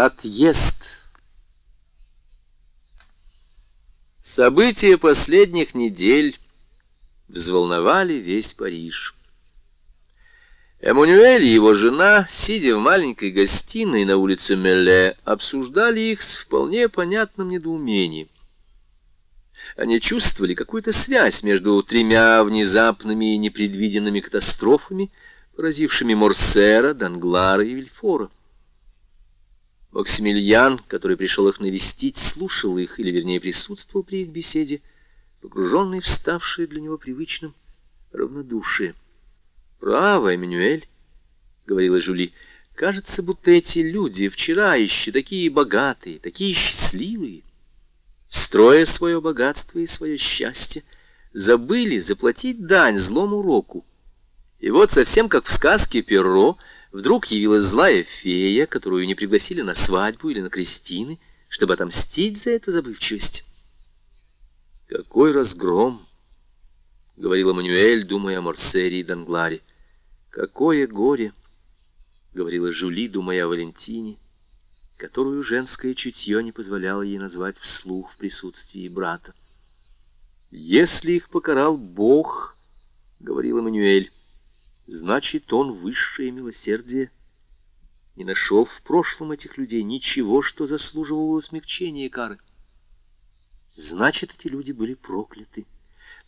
Отъезд. События последних недель взволновали весь Париж. Эммануэль и его жена, сидя в маленькой гостиной на улице Мелле, обсуждали их с вполне понятным недоумением. Они чувствовали какую-то связь между тремя внезапными и непредвиденными катастрофами, поразившими Морсера, Данглара и Вильфора. Максимилиан, который пришел их навестить, слушал их, или вернее присутствовал при их беседе, погруженный в ставшее для него привычным равнодушие. «Право, Эммануэль», — говорила Жули, — «кажется, будто эти люди вчера еще такие богатые, такие счастливые, строя свое богатство и свое счастье, забыли заплатить дань злому року. И вот совсем как в сказке Перро — Вдруг явилась злая фея, которую не пригласили на свадьбу или на крестины, чтобы отомстить за эту забывчивость. «Какой разгром!» — говорила Мануэль, думая о Морсере и Дангларе. «Какое горе!» — говорила Жули, думая о Валентине, которую женское чутье не позволяло ей назвать вслух в присутствии брата. «Если их покарал Бог, — говорила Мануэль, Значит, он высшее милосердие не нашел в прошлом этих людей ничего, что заслуживало смягчения кары. Значит, эти люди были прокляты.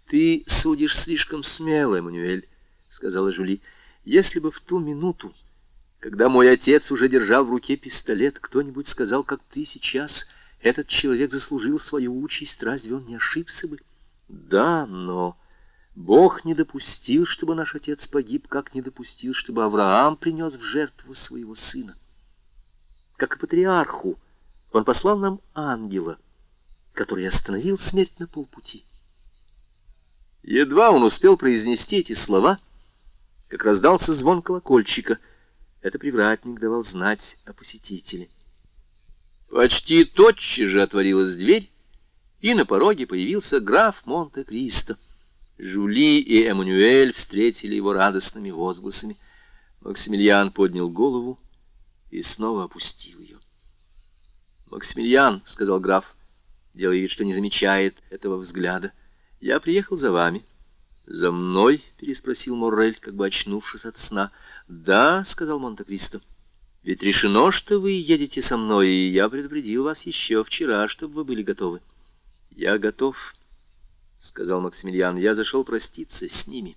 Ты судишь слишком смело, Эммануэль, — сказала Жули. Если бы в ту минуту, когда мой отец уже держал в руке пистолет, кто-нибудь сказал, как ты сейчас, этот человек заслужил свою участь, разве он не ошибся бы? Да, но... Бог не допустил, чтобы наш отец погиб, как не допустил, чтобы Авраам принес в жертву своего сына. Как и патриарху, он послал нам ангела, который остановил смерть на полпути. Едва он успел произнести эти слова, как раздался звон колокольчика. Это привратник давал знать о посетителе. Почти тотчас же отворилась дверь, и на пороге появился граф Монте-Кристо. Жули и Эммануэль встретили его радостными возгласами. Максимилиан поднял голову и снова опустил ее. «Максимилиан», — сказал граф, делая вид, что не замечает этого взгляда, — «я приехал за вами». «За мной?» — переспросил Моррель, как бы очнувшись от сна. «Да», — сказал Монте-Кристо. «Ведь решено, что вы едете со мной, и я предупредил вас еще вчера, чтобы вы были готовы». «Я готов», — сказал Максимилиан, — я зашел проститься с ними.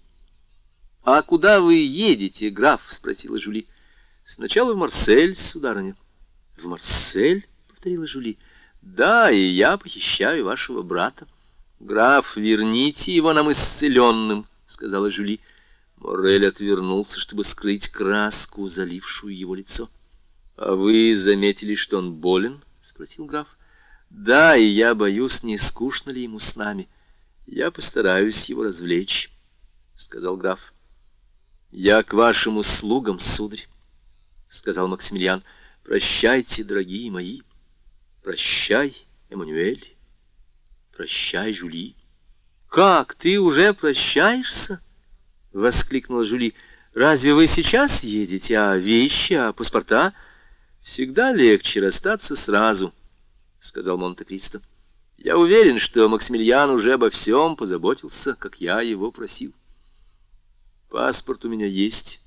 — А куда вы едете, граф? — спросила Жули. — Сначала в Марсель, сударыня. — В Марсель? — повторила Жули. — Да, и я похищаю вашего брата. — Граф, верните его нам исцеленным, — сказала Жули. Морель отвернулся, чтобы скрыть краску, залившую его лицо. — А вы заметили, что он болен? — спросил граф. — Да, и я боюсь, не скучно ли ему с нами. — я постараюсь его развлечь, — сказал граф. Я к вашим услугам, сударь, — сказал Максимилиан. Прощайте, дорогие мои. Прощай, Эммануэль. Прощай, Жули. Как, ты уже прощаешься? — воскликнула Жули. Разве вы сейчас едете, а вещи, а паспорта? Всегда легче расстаться сразу, — сказал Монте-Кристо. Я уверен, что Максимилиан уже обо всем позаботился, как я его просил. Паспорт у меня есть,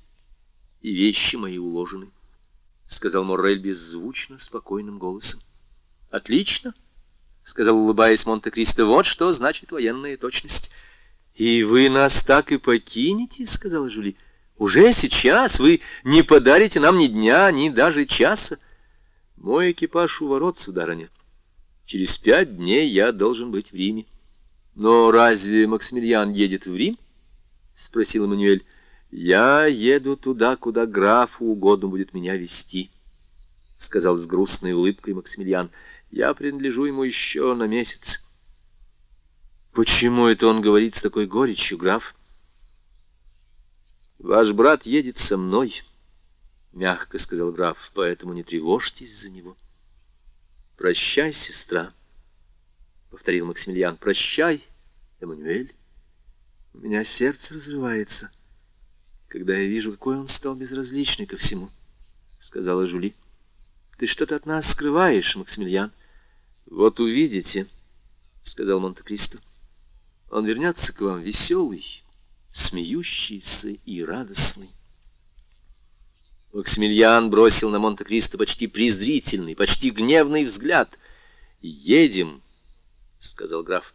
и вещи мои уложены, — сказал Моррель беззвучно, спокойным голосом. — Отлично, — сказал, улыбаясь Монте-Кристо, — вот что значит военная точность. — И вы нас так и покинете, — сказала Жюли. — Уже сейчас вы не подарите нам ни дня, ни даже часа. Мой экипаж у ворот, сударыня. Через пять дней я должен быть в Риме. Но разве Максимилиан едет в Рим? Спросил Эммануэль. Я еду туда, куда графу угодно будет меня вести, сказал с грустной улыбкой Максимилиан. Я принадлежу ему еще на месяц. Почему это он говорит с такой горечью, граф? Ваш брат едет со мной, мягко сказал граф, поэтому не тревожьтесь за него. «Прощай, сестра», — повторил Максимилиан. «Прощай, Эммануэль. У меня сердце разрывается, когда я вижу, какой он стал безразличный ко всему», — сказала Жули. Ты что-то от нас скрываешь, Максимилиан. Вот увидите, — сказал Монте-Кристо. Он вернется к вам веселый, смеющийся и радостный. Максимилиан бросил на Монте-Кристо почти презрительный, почти гневный взгляд. «Едем», — сказал граф.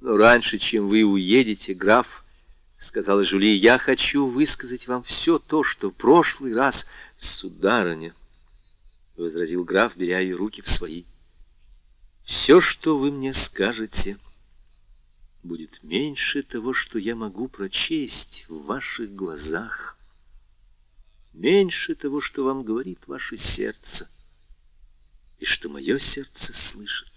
«Но раньше, чем вы уедете, граф, — сказала Жюли, — я хочу высказать вам все то, что в прошлый раз, сударыня, — возразил граф, беря ее руки в свои. «Все, что вы мне скажете, будет меньше того, что я могу прочесть в ваших глазах» меньше того, что вам говорит ваше сердце, и что мое сердце слышит.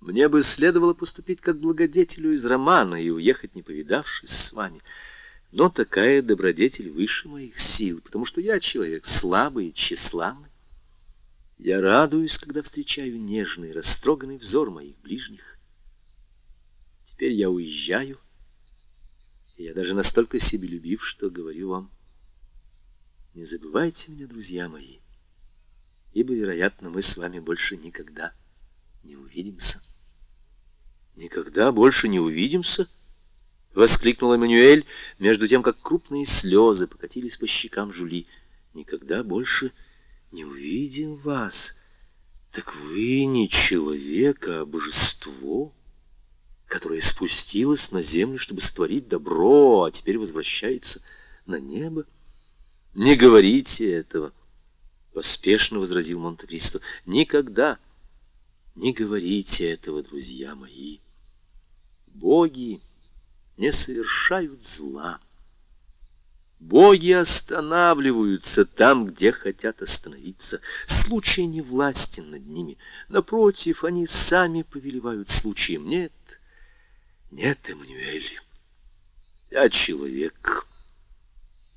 Мне бы следовало поступить как благодетелю из романа и уехать, не повидавшись с вами. Но такая добродетель выше моих сил, потому что я человек слабый и тщеславный. Я радуюсь, когда встречаю нежный, растроганный взор моих ближних. Теперь я уезжаю, и я даже настолько себелюбив, что говорю вам, не забывайте меня, друзья мои, ибо, вероятно, мы с вами больше никогда не увидимся. Никогда больше не увидимся? — воскликнул Эммануэль, между тем, как крупные слезы покатились по щекам Жули. «Никогда больше не увидим вас. Так вы не человек, а божество, которое спустилось на землю, чтобы створить добро, а теперь возвращается на небо. Не говорите этого, поспешно возразил Монте-Кристо. Никогда не говорите этого, друзья мои. Боги не совершают зла. Боги останавливаются там, где хотят остановиться. Случай не властен над ними. Напротив, они сами повелевают случаем. Нет, нет, Эммануэль, я человек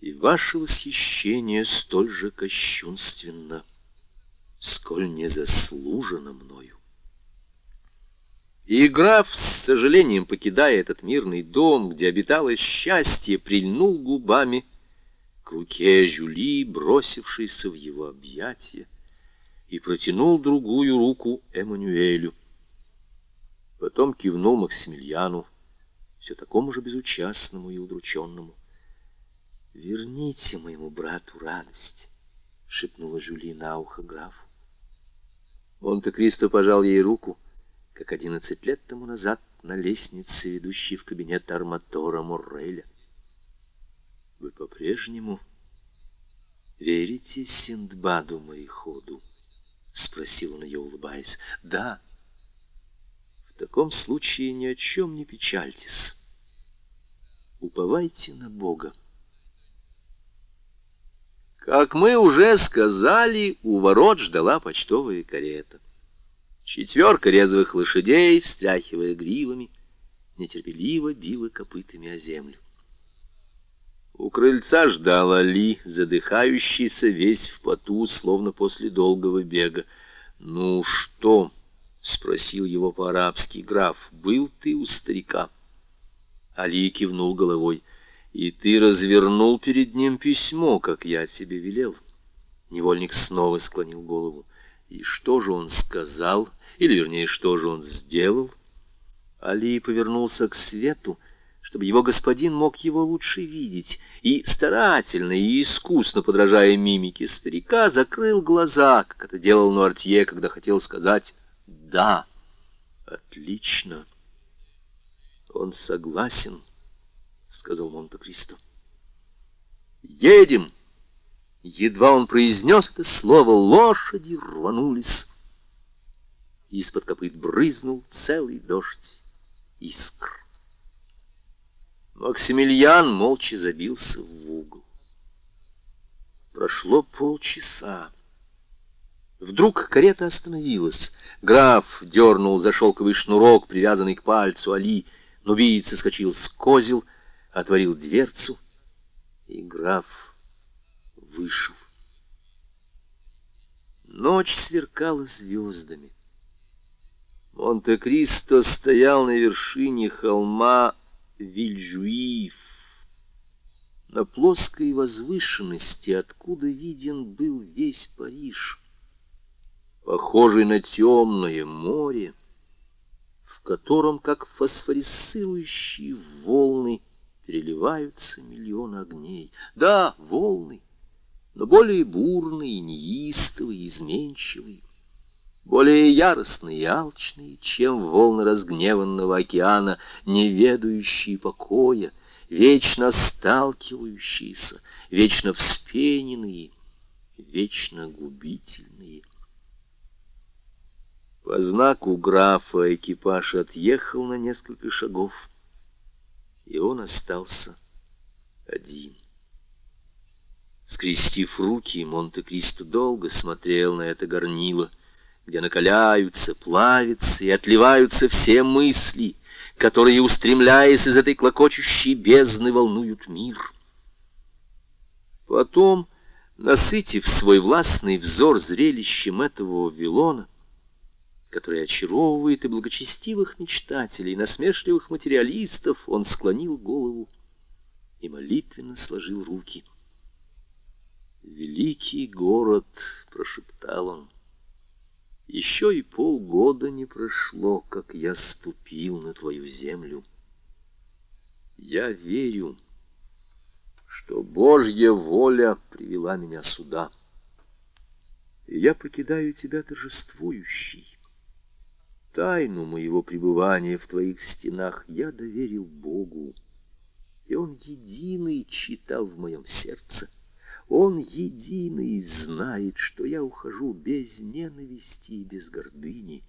и ваше восхищение столь же кощунственно, сколь незаслуженно мною. И граф, с сожалением покидая этот мирный дом, где обитало счастье, прильнул губами к руке Жюли, бросившейся в его объятия, и протянул другую руку Эммануэлю. Потом кивнул Максимилиану, все такому же безучастному и удрученному. «Верните моему брату радость», — шепнула Жюли на ухо графу. Монте-Кристо пожал ей руку, как одиннадцать лет тому назад на лестнице, ведущей в кабинет арматора Морреля. «Вы по-прежнему верите Синдбаду-мореходу?» — спросил он ее, улыбаясь. «Да. В таком случае ни о чем не печальтесь. Уповайте на Бога». Как мы уже сказали, у ворот ждала почтовая карета. Четверка резвых лошадей, встряхивая гривами, нетерпеливо била копытами о землю. У крыльца ждал Али, задыхающийся весь в поту, словно после долгого бега. «Ну что?» — спросил его по-арабски граф. «Был ты у старика?» Али кивнул головой. И ты развернул перед ним письмо, как я тебе велел. Невольник снова склонил голову. И что же он сказал, или, вернее, что же он сделал? Али повернулся к свету, чтобы его господин мог его лучше видеть, и старательно и искусно, подражая мимике старика, закрыл глаза, как это делал Нуартье, когда хотел сказать «да». Отлично. Он согласен. — сказал Монте-Кристо. «Едем!» Едва он произнес это слово, лошади рванулись. Из-под копыт брызнул целый дождь искр. Максимилиан молча забился в угол. Прошло полчаса. Вдруг карета остановилась. Граф дернул за шелковый шнурок, привязанный к пальцу Али. Нубиец соскочил с козел — отворил дверцу, и граф вышел. Ночь сверкала звездами. Монте-Кристо стоял на вершине холма Вильжуиф. на плоской возвышенности, откуда виден был весь Париж, похожий на темное море, в котором, как фосфорисцирующие волны, переливаются миллионы огней. Да, волны, но более бурные, неистовые, изменчивые, более яростные и алчные, чем волны разгневанного океана, не ведающие покоя, вечно сталкивающиеся, вечно вспененные, вечно губительные. По знаку графа экипаж отъехал на несколько шагов, и он остался один. Скрестив руки, Монте-Кристо долго смотрел на это горнило, где накаляются, плавятся и отливаются все мысли, которые, устремляясь из этой клокочущей бездны, волнуют мир. Потом, насытив свой властный взор зрелищем этого Вавилона, который очаровывает и благочестивых мечтателей, и насмешливых материалистов, он склонил голову и молитвенно сложил руки. «Великий город!» — прошептал он. «Еще и полгода не прошло, как я ступил на твою землю. Я верю, что Божья воля привела меня сюда, и я покидаю тебя торжествующий» Тайну моего пребывания в твоих стенах я доверил Богу, и Он единый читал в моем сердце. Он единый знает, что я ухожу без ненависти и без гордыни,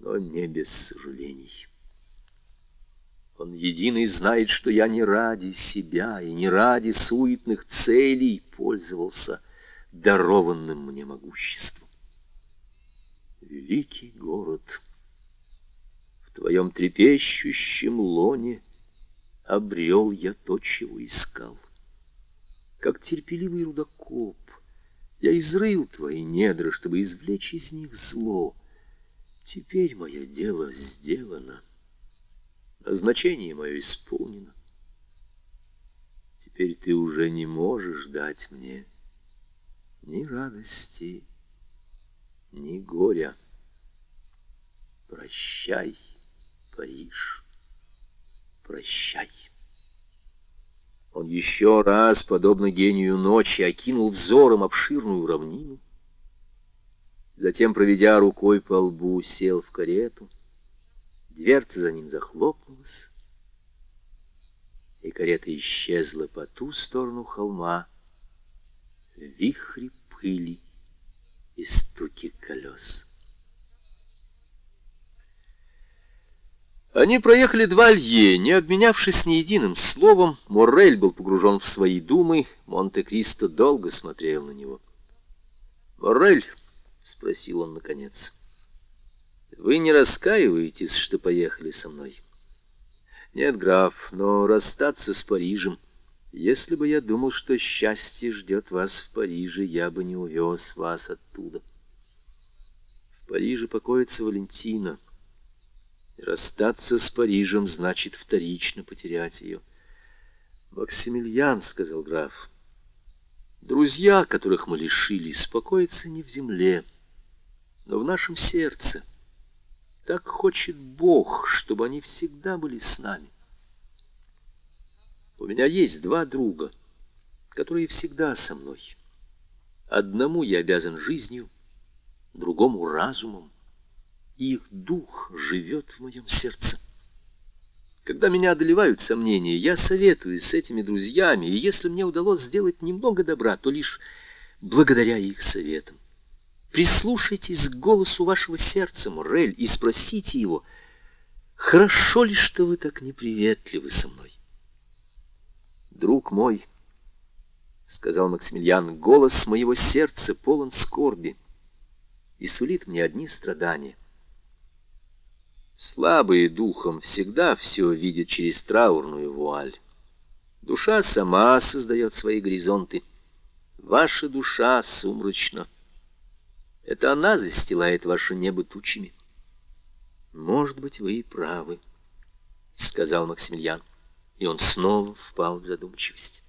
но не без сожалений. Он единый знает, что я не ради себя и не ради суетных целей пользовался дарованным мне могуществом великий город. В твоем трепещущем лоне обрел я то, чего искал. Как терпеливый рудокоп, я изрыл твои недра, чтобы извлечь из них зло. Теперь мое дело сделано, назначение мое исполнено. Теперь ты уже не можешь дать мне ни радости, ни горя. Прощай, Париж, прощай. Он еще раз, подобно гению ночи, окинул взором обширную равнину. Затем, проведя рукой по лбу, сел в карету. Дверца за ним захлопнулась, и карета исчезла по ту сторону холма в вихре пыли и стуки колес. Они проехали два лье, не обменявшись ни единым словом. Моррель был погружен в свои думы, Монте-Кристо долго смотрел на него. «Моррель», — спросил он наконец, — «вы не раскаиваетесь, что поехали со мной?» «Нет, граф, но расстаться с Парижем...» Если бы я думал, что счастье ждет вас в Париже, я бы не увез вас оттуда. В Париже покоится Валентина. И расстаться с Парижем значит вторично потерять ее. «Максимилиан», — сказал граф, — «друзья, которых мы лишились, покоятся не в земле, но в нашем сердце. Так хочет Бог, чтобы они всегда были с нами. У меня есть два друга, которые всегда со мной. Одному я обязан жизнью, другому — разумом. их дух живет в моем сердце. Когда меня одолевают сомнения, я советуюсь с этими друзьями, и если мне удалось сделать немного добра, то лишь благодаря их советам. Прислушайтесь к голосу вашего сердца, Морель, и спросите его, хорошо ли, что вы так неприветливы со мной? Друг мой, — сказал Максимилиан, — голос моего сердца полон скорби и сулит мне одни страдания. Слабые духом всегда все видят через траурную вуаль. Душа сама создает свои горизонты. Ваша душа сумрачна. Это она застилает ваше небо тучами. Может быть, вы и правы, — сказал Максимилиан. И он снова впал в задумчивость.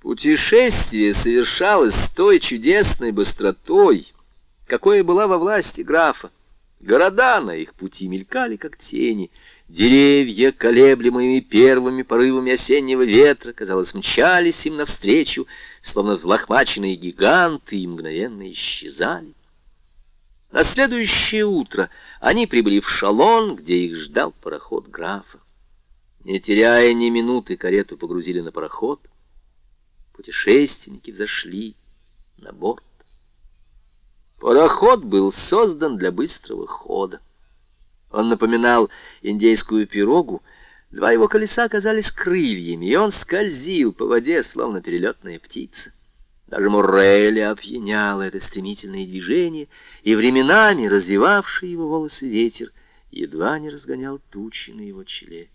Путешествие совершалось с той чудесной быстротой, какой была во власти графа. Города на их пути мелькали, как тени. Деревья, колеблемыми первыми порывами осеннего ветра, казалось, мчались им навстречу, словно взлохмаченные гиганты, и мгновенно исчезали. На следующее утро они прибыли в Шалон, где их ждал пароход графа. Не теряя ни минуты, карету погрузили на пароход. Путешественники взошли на борт. Пароход был создан для быстрого хода. Он напоминал индейскую пирогу, два его колеса казались крыльями, и он скользил по воде, словно перелетная птица. Даже Морреля опьяняло это стремительное движение, и временами развивавший его волосы ветер едва не разгонял тучи на его челе.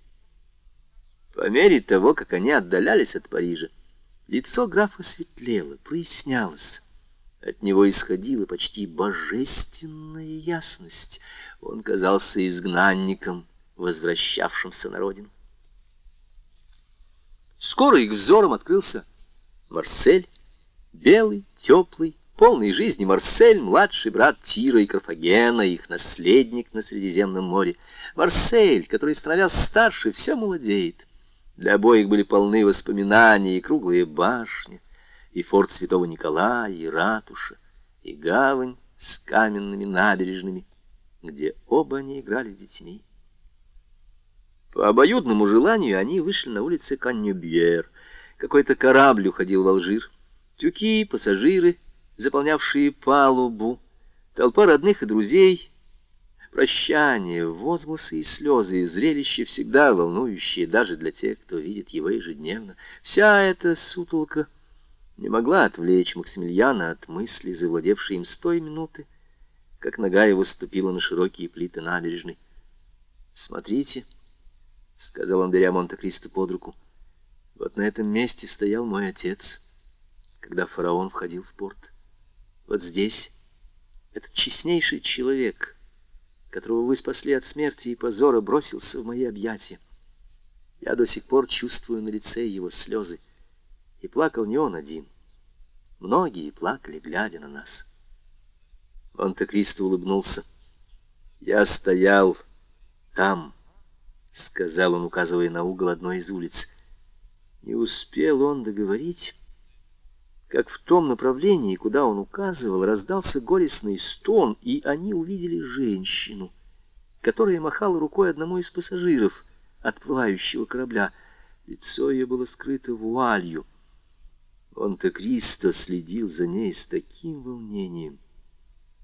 По мере того, как они отдалялись от Парижа, лицо графа светлело, прояснялось. От него исходила почти божественная ясность. Он казался изгнанником, возвращавшимся на родину. Скоро их взором открылся Марсель, белый, теплый, полный жизни Марсель, младший брат Тира и Карфагена, их наследник на Средиземном море. Марсель, который, становясь старше, все молодеет. Для обоих были полны воспоминания и круглые башни, и форт Святого Николая, и ратуша, и гавань с каменными набережными, где оба они играли детьми. По обоюдному желанию они вышли на улицы Каннюбьер. Какой-то корабль уходил в Алжир. Тюки, пассажиры, заполнявшие палубу, толпа родных и друзей, прощание, возгласы и слезы, и зрелище всегда волнующее даже для тех, кто видит его ежедневно. Вся эта сутолка не могла отвлечь Максимилиана от мысли, завладевшей им с той минуты, как нога его ступила на широкие плиты набережной. «Смотрите», — сказал он, беря Монте-Кристо под руку, — «вот на этом месте стоял мой отец, когда фараон входил в порт. Вот здесь этот честнейший человек, которого вы спасли от смерти и позора, бросился в мои объятия. Я до сих пор чувствую на лице его слезы, — и плакал не он один. Многие плакали, глядя на нас. Монте-Кристо улыбнулся. «Я стоял там», — сказал он, указывая на угол одной из улиц. Не успел он договорить, как в том направлении, куда он указывал, раздался горестный стон, и они увидели женщину, которая махала рукой одному из пассажиров отплывающего корабля. Лицо ее было скрыто вуалью. Монте-Кристо следил за ней с таким волнением,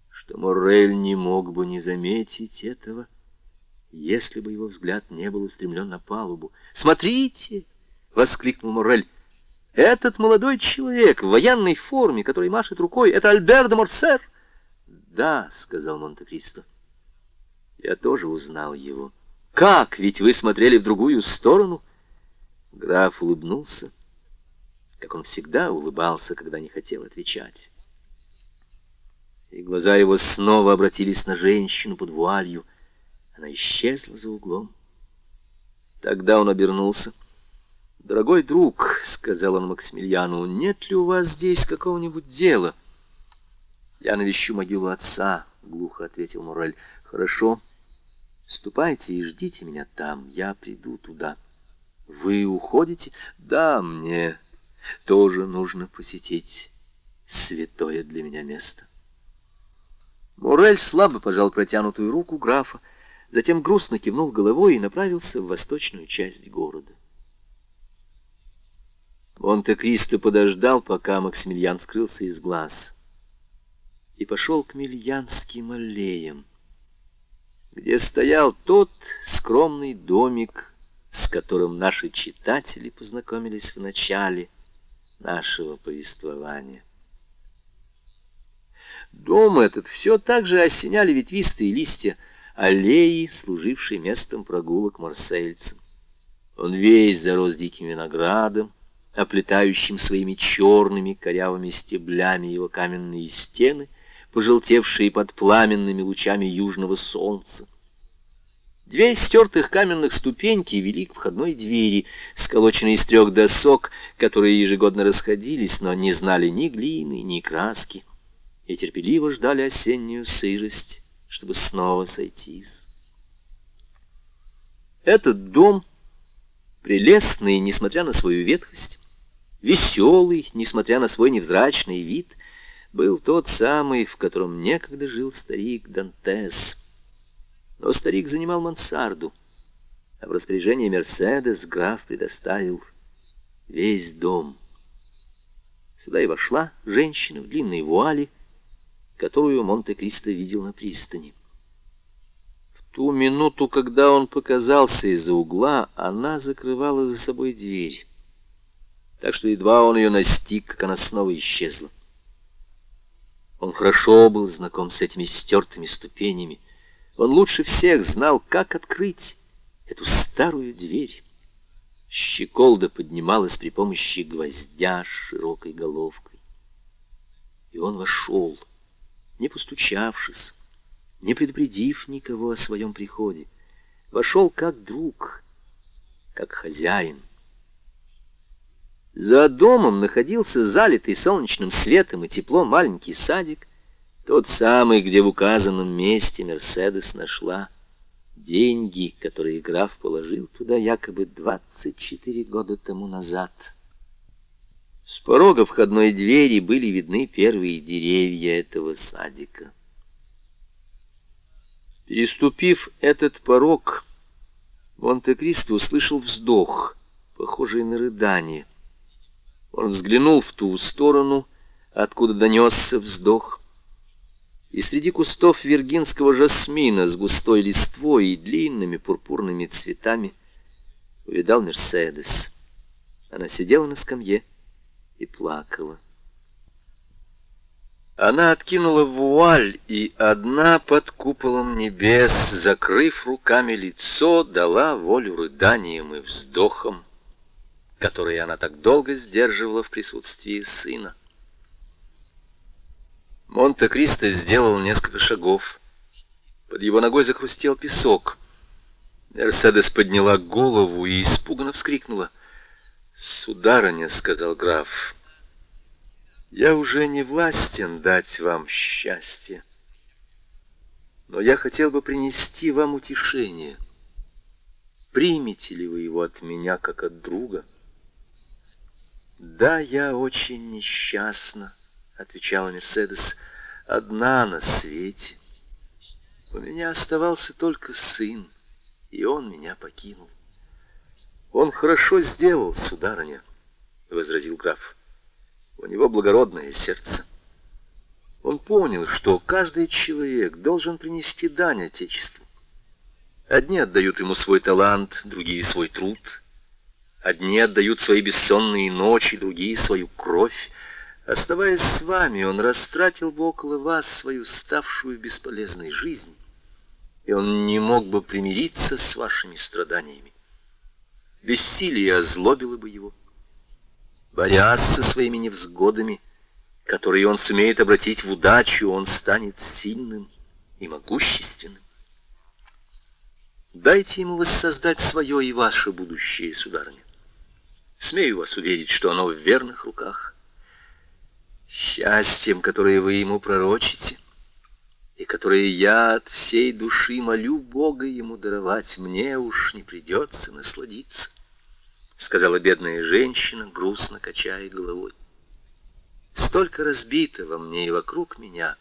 что Моррель не мог бы не заметить этого, если бы его взгляд не был устремлен на палубу. «Смотрите!» — воскликнул Моррель. «Этот молодой человек в военной форме, который машет рукой, это Альбер де Морсер!» «Да», — сказал Монте-Кристо. «Я тоже узнал его». «Как? Ведь вы смотрели в другую сторону?» Граф улыбнулся как он всегда улыбался, когда не хотел отвечать. И глаза его снова обратились на женщину под вуалью. Она исчезла за углом. Тогда он обернулся. «Дорогой друг», — сказал он Максимилиану, — «нет ли у вас здесь какого-нибудь дела?» «Я навещу могилу отца», — глухо ответил Морель. «Хорошо. Ступайте и ждите меня там. Я приду туда». «Вы уходите?» «Да, мне тоже нужно посетить святое для меня место. Мурель слабо пожал протянутую руку графа, затем грустно кивнул головой и направился в восточную часть города. Монте-Кристо подождал, пока Максимилиан скрылся из глаз, и пошел к Мильянским аллеям, где стоял тот скромный домик, с которым наши читатели познакомились в начале — нашего повествования. Дом этот все так же осеняли ветвистые листья аллеи, служившей местом прогулок марсельцам. Он весь зарос диким виноградом, оплетающим своими черными корявыми стеблями его каменные стены, пожелтевшие под пламенными лучами южного солнца. Две стертых каменных ступеньки вели к входной двери, сколоченной из трех досок, которые ежегодно расходились, но не знали ни глины, ни краски, и терпеливо ждали осеннюю сырость, чтобы снова сойтись. Этот дом, прелестный, несмотря на свою ветхость, веселый, несмотря на свой невзрачный вид, был тот самый, в котором некогда жил старик Дантес — но старик занимал мансарду, а в распоряжение Мерседес граф предоставил весь дом. Сюда и вошла женщина в длинной вуале, которую Монте-Кристо видел на пристани. В ту минуту, когда он показался из-за угла, она закрывала за собой дверь, так что едва он ее настиг, как она снова исчезла. Он хорошо был знаком с этими стертыми ступенями, он лучше всех знал, как открыть эту старую дверь. Щеколда поднималась при помощи гвоздя широкой головкой. И он вошел, не постучавшись, не предупредив никого о своем приходе. Вошел как друг, как хозяин. За домом находился залитый солнечным светом и теплом маленький садик, тот самый, где в указанном месте Мерседес нашла деньги, которые граф положил туда якобы 24 года тому назад. С порога входной двери были видны первые деревья этого садика. Переступив этот порог, Монте-Кристо услышал вздох, похожий на рыдание. Он взглянул в ту сторону, откуда донесся вздох, и среди кустов виргинского жасмина с густой листвой и длинными пурпурными цветами увидал Мерседес. Она сидела на скамье и плакала. Она откинула вуаль, и одна под куполом небес, закрыв руками лицо, дала волю рыданиям и вздохам, которые она так долго сдерживала в присутствии сына. Монте-Кристо сделал несколько шагов. Под его ногой захрустел песок. Мерседес подняла голову и испуганно вскрикнула. «Сударыня», — сказал граф, — «я уже не властен дать вам счастье, но я хотел бы принести вам утешение. Примете ли вы его от меня, как от друга?» «Да, я очень несчастна», отвечала Мерседес, — одна на свете. У меня оставался только сын, и он меня покинул. Он хорошо сделал, сударыня, — возразил граф. У него благородное сердце. Он понял, что каждый человек должен принести дань Отечеству. Одни отдают ему свой талант, другие — свой труд. Одни отдают свои бессонные ночи, другие — свою кровь. Оставаясь с вами, он растратил бы около вас свою ставшую бесполезной жизнь, и он не мог бы примириться с вашими страданиями. Бессилие озлобило бы его. Борясь со своими невзгодами, которые он сумеет обратить в удачу, он станет сильным и могущественным. Дайте ему воссоздать свое и ваше будущее, сударыня. Смею вас уверить, что оно в верных руках счастьем, которое вы ему пророчите, и которое я от всей души молю Бога ему даровать, мне уж не придется насладиться, — сказала бедная женщина, грустно качая головой. Столько разбито во мне и вокруг меня,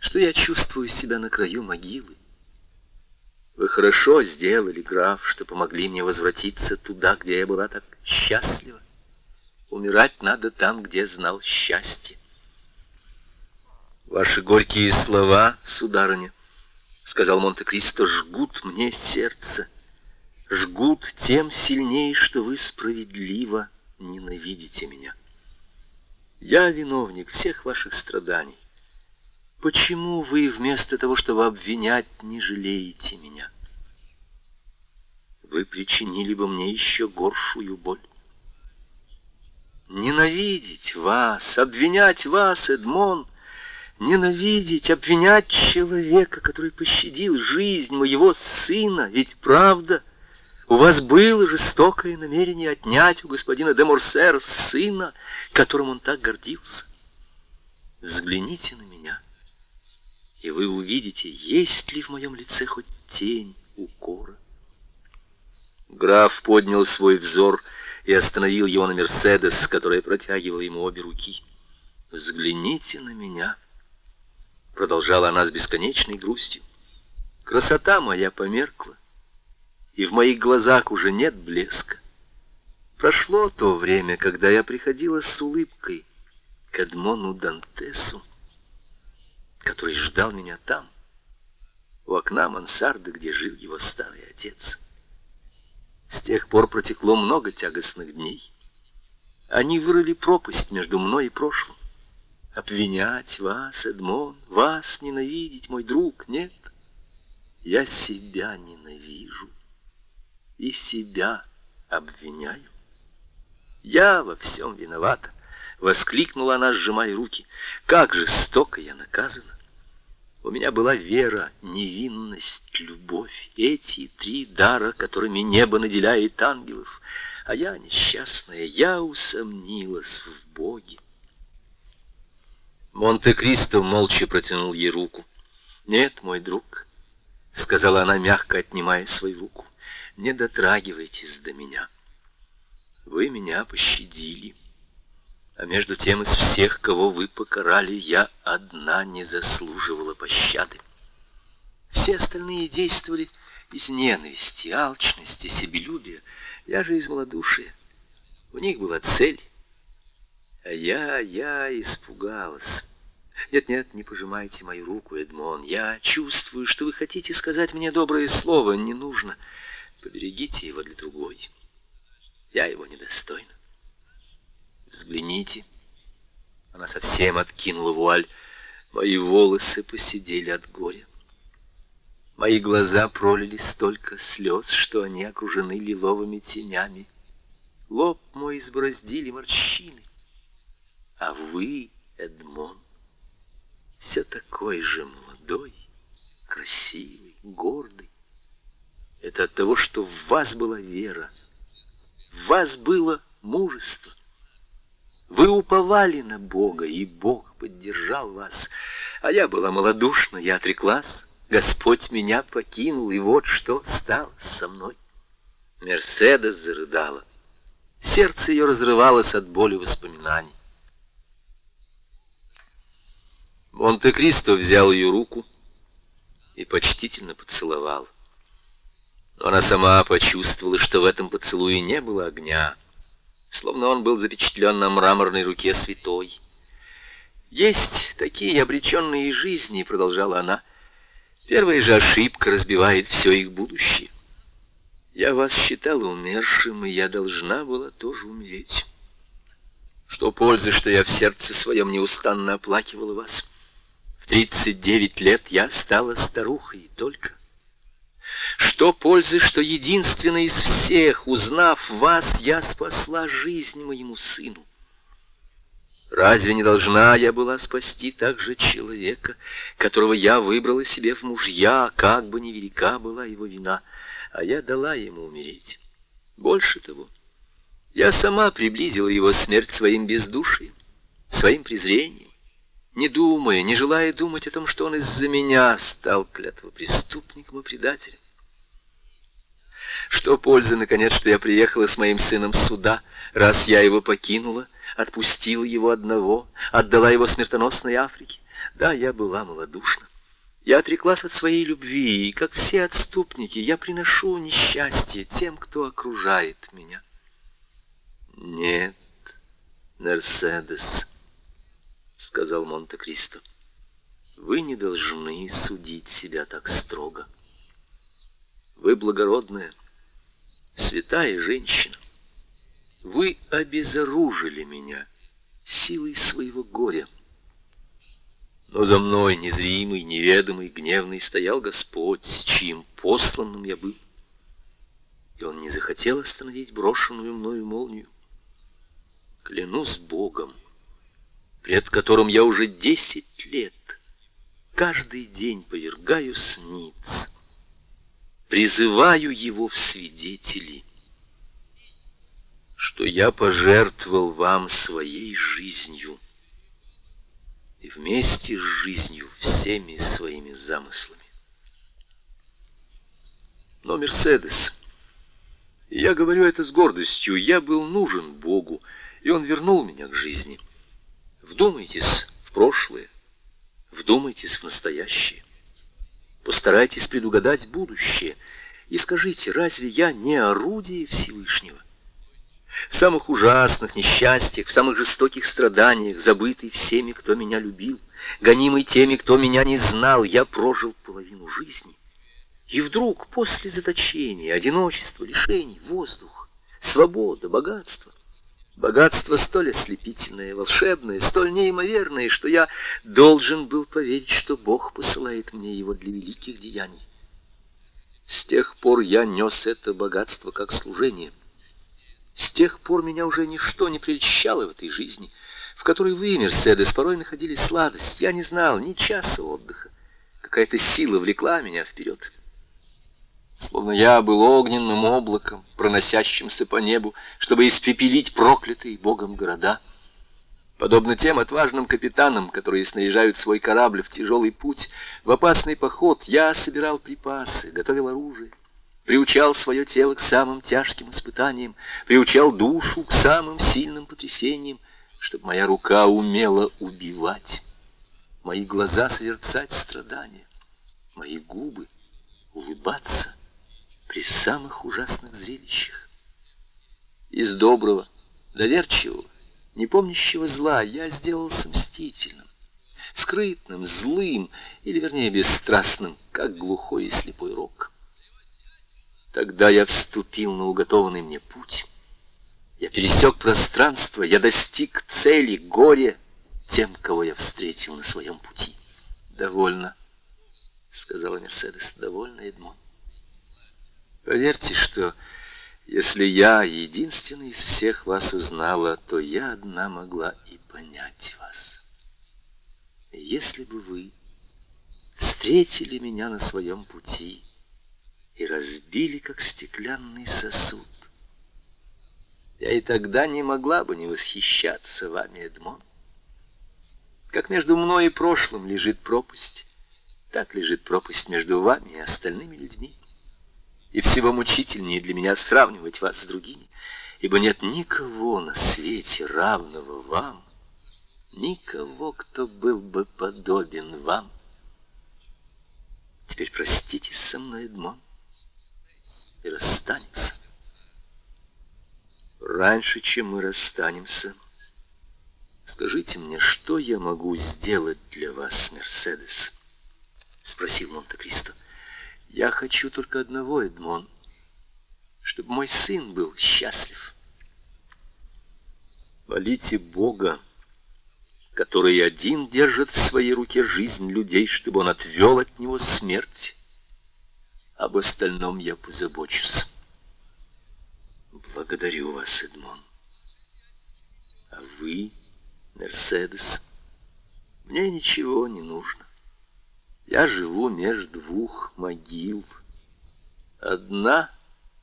что я чувствую себя на краю могилы. Вы хорошо сделали, граф, что помогли мне возвратиться туда, где я была так счастлива. Умирать надо там, где знал счастье. Ваши горькие слова, сударыня, — сказал Монте-Кристо, — жгут мне сердце. Жгут тем сильнее, что вы справедливо ненавидите меня. Я виновник всех ваших страданий. Почему вы вместо того, чтобы обвинять, не жалеете меня? Вы причинили бы мне еще горшую боль. Ненавидеть вас, обвинять вас, Эдмон, Ненавидеть, обвинять человека, который пощадил жизнь моего сына, ведь правда, у вас было жестокое намерение отнять у господина де Морсера сына, которым он так гордился. Взгляните на меня, и вы увидите, есть ли в моем лице хоть тень укора. Граф поднял свой взор и остановил его на Мерседес, которая протягивала ему обе руки. «Взгляните на меня», — продолжала она с бесконечной грустью. «Красота моя померкла, и в моих глазах уже нет блеска. Прошло то время, когда я приходила с улыбкой к Эдмону Дантесу, который ждал меня там, у окна мансарды, где жил его старый отец. С тех пор протекло много тягостных дней. Они вырыли пропасть между мной и прошлым. Обвинять вас, Эдмон, вас ненавидеть, мой друг, нет. Я себя ненавижу и себя обвиняю. Я во всем виновата, воскликнула она, сжимая руки. Как жестоко я наказана. У меня была вера, невинность, любовь, эти три дара, которыми небо наделяет ангелов, а я несчастная, я усомнилась в Боге. Монте-Кристо молча протянул ей руку. «Нет, мой друг», — сказала она, мягко отнимая свою руку, — «не дотрагивайтесь до меня. Вы меня пощадили, а между тем из всех, кого вы покарали, я одна не заслуживала пощады. Все остальные действовали из ненависти, алчности, себелюбия, я же из малодушия. У них была цель, а я, я испугалась. Нет-нет, не пожимайте мою руку, Эдмон. Я чувствую, что вы хотите сказать мне доброе слово. Не нужно. Поберегите его для другой. Я его недостойна. Взгляните. Она совсем откинула вуаль. Мои волосы посидели от горя. Мои глаза пролили столько слез, что они окружены лиловыми тенями. Лоб мой избороздили морщины. А вы, Эдмон, все такой же молодой, красивый, гордый. Это от того, что в вас была вера, в вас было мужество. Вы уповали на Бога, и Бог поддержал вас. А я была малодушна, я отреклась. Господь меня покинул, и вот что стало со мной. Мерседес зарыдала. Сердце ее разрывалось от боли воспоминаний. Монте-Кристо взял ее руку и почтительно поцеловал. Но она сама почувствовала, что в этом поцелуе не было огня, словно он был запечатлен на мраморной руке святой. «Есть такие обреченные жизни», — продолжала она. «Первая же ошибка разбивает все их будущее. Я вас считала умершим, и я должна была тоже умереть. Что пользы, что я в сердце своем неустанно оплакивала вас?» В тридцать девять лет я стала старухой и только. Что пользы, что единственной из всех, узнав вас, я спасла жизнь моему сыну? Разве не должна я была спасти также человека, которого я выбрала себе в мужья, как бы ни велика была его вина, а я дала ему умереть? Больше того, я сама приблизила его смерть своим бездушием, своим презрением не думая, не желая думать о том, что он из-за меня стал клятвопреступником и предателем. Что пользы, наконец, что я приехала с моим сыном сюда, раз я его покинула, отпустила его одного, отдала его смертоносной Африке? Да, я была малодушна. Я отреклась от своей любви, и, как все отступники, я приношу несчастье тем, кто окружает меня. Нет, Мерседес, — сказал Монте-Кристо. «Вы не должны судить себя так строго. Вы благородная, святая женщина. Вы обезоружили меня силой своего горя. Но за мной незримый, неведомый, гневный стоял Господь, чьим посланным я был. И он не захотел остановить брошенную мною молнию. Клянусь Богом, пред которым я уже десять лет каждый день повергаю ниц, призываю его в свидетели, что я пожертвовал вам своей жизнью и вместе с жизнью всеми своими замыслами. Но Мерседес, я говорю это с гордостью, я был нужен Богу, и Он вернул меня к жизни. Вдумайтесь в прошлое, вдумайтесь в настоящее. Постарайтесь предугадать будущее и скажите, разве я не орудие Всевышнего? В самых ужасных несчастьях, в самых жестоких страданиях, забытый всеми, кто меня любил, гонимый теми, кто меня не знал, я прожил половину жизни. И вдруг, после заточения, одиночества, лишений, воздух, свобода, богатство, богатство столь ослепительное, волшебное, столь неимоверное, что я должен был поверить, что Бог посылает мне его для великих деяний. С тех пор я нес это богатство как служение. С тех пор меня уже ничто не прельщало в этой жизни, в которой вы, Мерседес, порой находили сладость. Я не знал ни часа отдыха. Какая-то сила влекла меня вперед словно я был огненным облаком, проносящимся по небу, чтобы испепелить проклятые Богом города. Подобно тем отважным капитанам, которые снаряжают свой корабль в тяжелый путь, в опасный поход, я собирал припасы, готовил оружие, приучал свое тело к самым тяжким испытаниям, приучал душу к самым сильным потрясениям, чтобы моя рука умела убивать, мои глаза созерцать страдания, мои губы улыбаться при самых ужасных зрелищах. Из доброго, доверчивого, не помнящего зла я сделался мстительным, скрытным, злым, или, вернее, бесстрастным, как глухой и слепой рок. Тогда я вступил на уготованный мне путь. Я пересек пространство, я достиг цели, горе тем, кого я встретил на своем пути. «Довольно», — сказала Мерседес, — «довольно, Эдмон». Поверьте, что если я единственный из всех вас узнала, то я одна могла и понять вас. Если бы вы встретили меня на своем пути и разбили, как стеклянный сосуд, я и тогда не могла бы не восхищаться вами, Эдмон. Как между мной и прошлым лежит пропасть, так лежит пропасть между вами и остальными людьми и всего мучительнее для меня сравнивать вас с другими, ибо нет никого на свете равного вам, никого, кто был бы подобен вам. Теперь проститесь со мной, Эдмон, и расстанемся. Раньше, чем мы расстанемся, скажите мне, что я могу сделать для вас, Мерседес? — спросил Монте-Кристо. Я хочу только одного, Эдмон, чтобы мой сын был счастлив. Молите Бога, который один держит в своей руке жизнь людей, чтобы он отвел от него смерть. Об остальном я позабочусь. Благодарю вас, Эдмон. А вы, Мерседес, мне ничего не нужно. Я живу между двух могил. Одна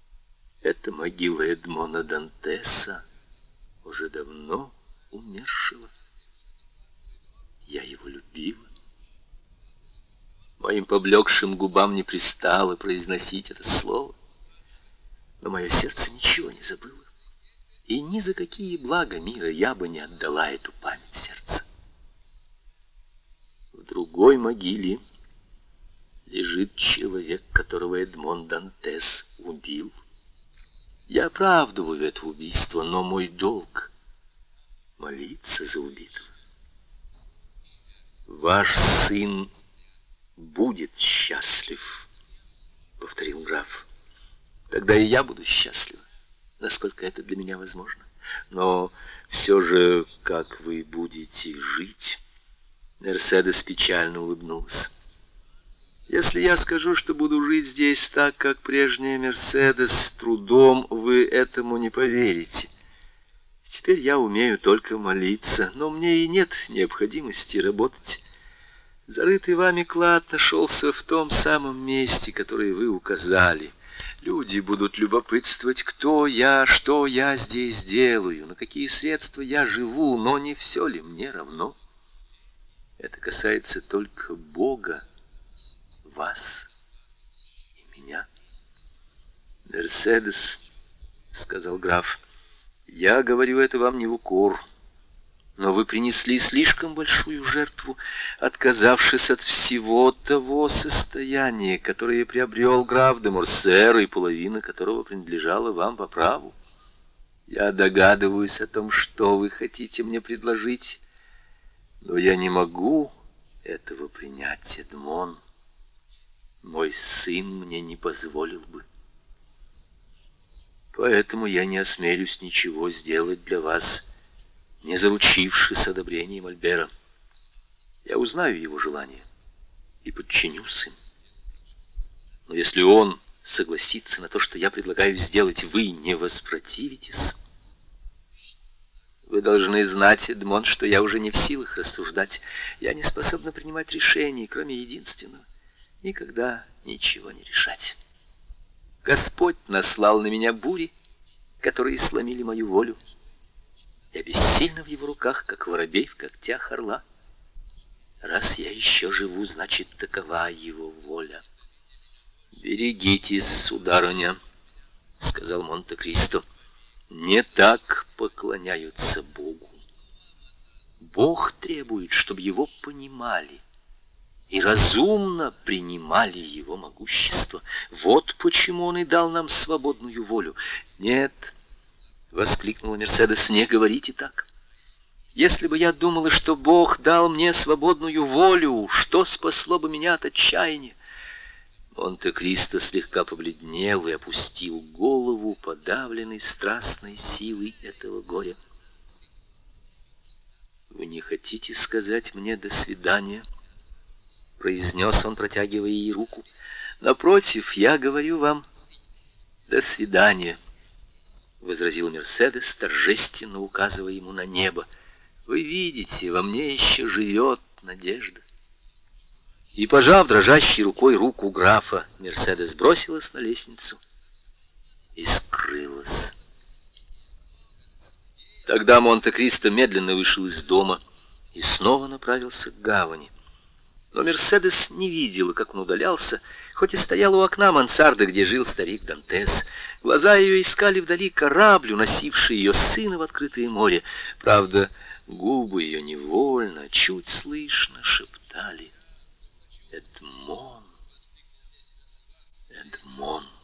— это могила Эдмона Дантеса, уже давно умершего. Я его любила. Моим поблекшим губам не пристало произносить это слово, но мое сердце ничего не забыло. И ни за какие блага мира я бы не отдала эту память сердца. Другой могиле лежит человек, которого Эдмон Дантес убил. Я оправдываю это убийство, но мой долг — молиться за убитого. Ваш сын будет счастлив, — повторил граф. Тогда и я буду счастлива, насколько это для меня возможно. Но все же, как вы будете жить? Мерседес печально улыбнулась. Если я скажу, что буду жить здесь так, как прежняя Мерседес, с трудом вы этому не поверите. Теперь я умею только молиться, но мне и нет необходимости работать. Зарытый вами клад нашелся в том самом месте, которое вы указали. Люди будут любопытствовать, кто я, что я здесь делаю, на какие средства я живу, но не все ли мне равно. Это касается только Бога, вас и меня. «Мерседес», — сказал граф, — «я говорю это вам не в укор». Но вы принесли слишком большую жертву, отказавшись от всего того состояния, которое приобрел граф де Морсер, и половина которого принадлежала вам по праву. Я догадываюсь о том, что вы хотите мне предложить, но я не могу этого принять, Эдмон. Мой сын мне не позволил бы. Поэтому я не осмелюсь ничего сделать для вас, — не заручившись одобрением Альбера. Я узнаю его желание и подчинюсь им. Но если он согласится на то, что я предлагаю сделать, вы не воспротивитесь. Вы должны знать, Эдмон, что я уже не в силах рассуждать. Я не способна принимать решений, кроме единственного. Никогда ничего не решать. Господь наслал на меня бури, которые сломили мою волю. Я бессильна в его руках, как воробей в когтях орла. Раз я еще живу, значит, такова его воля. «Берегитесь, сударыня», — сказал Монте-Кристо. «Не так поклоняются Богу. Бог требует, чтобы его понимали» и разумно принимали его могущество. Вот почему он и дал нам свободную волю. Нет, — воскликнула Мерседес, — не говорите так. Если бы я думала, что Бог дал мне свободную волю, что спасло бы меня от отчаяния? Монте-Кристо слегка побледнел и опустил голову, подавленный страстной силой этого горя. «Вы не хотите сказать мне «до свидания»?» — произнес он, протягивая ей руку. «Напротив, я говорю вам «до свидания». — возразил Мерседес, торжественно указывая ему на небо. «Вы видите, во мне еще живет надежда». И, пожав дрожащей рукой руку графа, Мерседес бросилась на лестницу и скрылась. Тогда Монте-Кристо медленно вышел из дома и снова направился к гавани. Но Мерседес не видела, как он удалялся, хоть и стоял у окна мансарды, где жил старик Дантес. Глаза ее искали вдали корабль, уносивший ее сына в открытое море. Правда, губы ее невольно, чуть слышно шептали «Эдмон, Эдмон».